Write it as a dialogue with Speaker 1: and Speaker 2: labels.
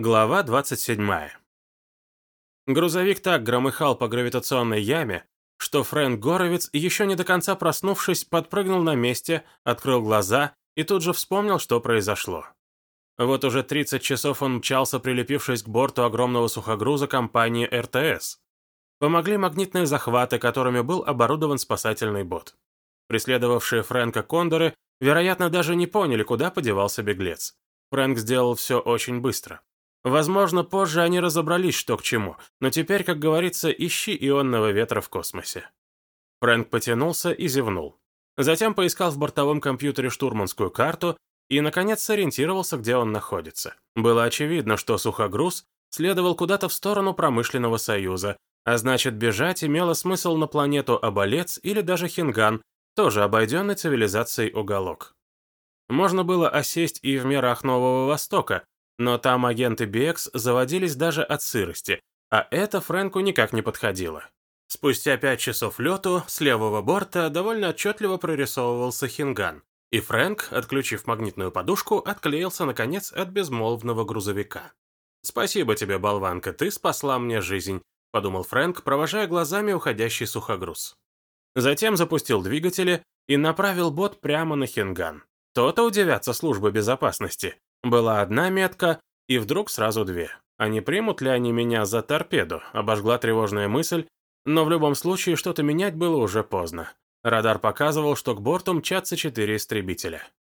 Speaker 1: Глава 27. Грузовик так громыхал по гравитационной яме, что Фрэнк Горовец, еще не до конца проснувшись, подпрыгнул на месте, открыл глаза и тут же вспомнил, что произошло. Вот уже 30 часов он мчался, прилепившись к борту огромного сухогруза компании РТС. Помогли магнитные захваты, которыми был оборудован спасательный бот. Преследовавшие Фрэнка кондоры, вероятно, даже не поняли, куда подевался беглец. Фрэнк сделал все очень быстро. Возможно, позже они разобрались, что к чему, но теперь, как говорится, ищи ионного ветра в космосе. Фрэнк потянулся и зевнул. Затем поискал в бортовом компьютере штурманскую карту и, наконец, сориентировался, где он находится. Было очевидно, что сухогруз следовал куда-то в сторону промышленного союза, а значит, бежать имело смысл на планету Оболец или даже Хинган, тоже обойденный цивилизацией уголок. Можно было осесть и в мирах Нового Востока, но там агенты BX заводились даже от сырости, а это Фрэнку никак не подходило. Спустя пять часов лету с левого борта довольно отчетливо прорисовывался Хинган, и Фрэнк, отключив магнитную подушку, отклеился, наконец, от безмолвного грузовика. «Спасибо тебе, болванка, ты спасла мне жизнь», — подумал Фрэнк, провожая глазами уходящий сухогруз. Затем запустил двигатели и направил бот прямо на Хинган. То-то удивятся службы безопасности. Была одна метка, и вдруг сразу две. А не примут ли они меня за торпеду? Обожгла тревожная мысль, но в любом случае что-то менять было уже поздно. Радар показывал, что к борту мчатся четыре истребителя.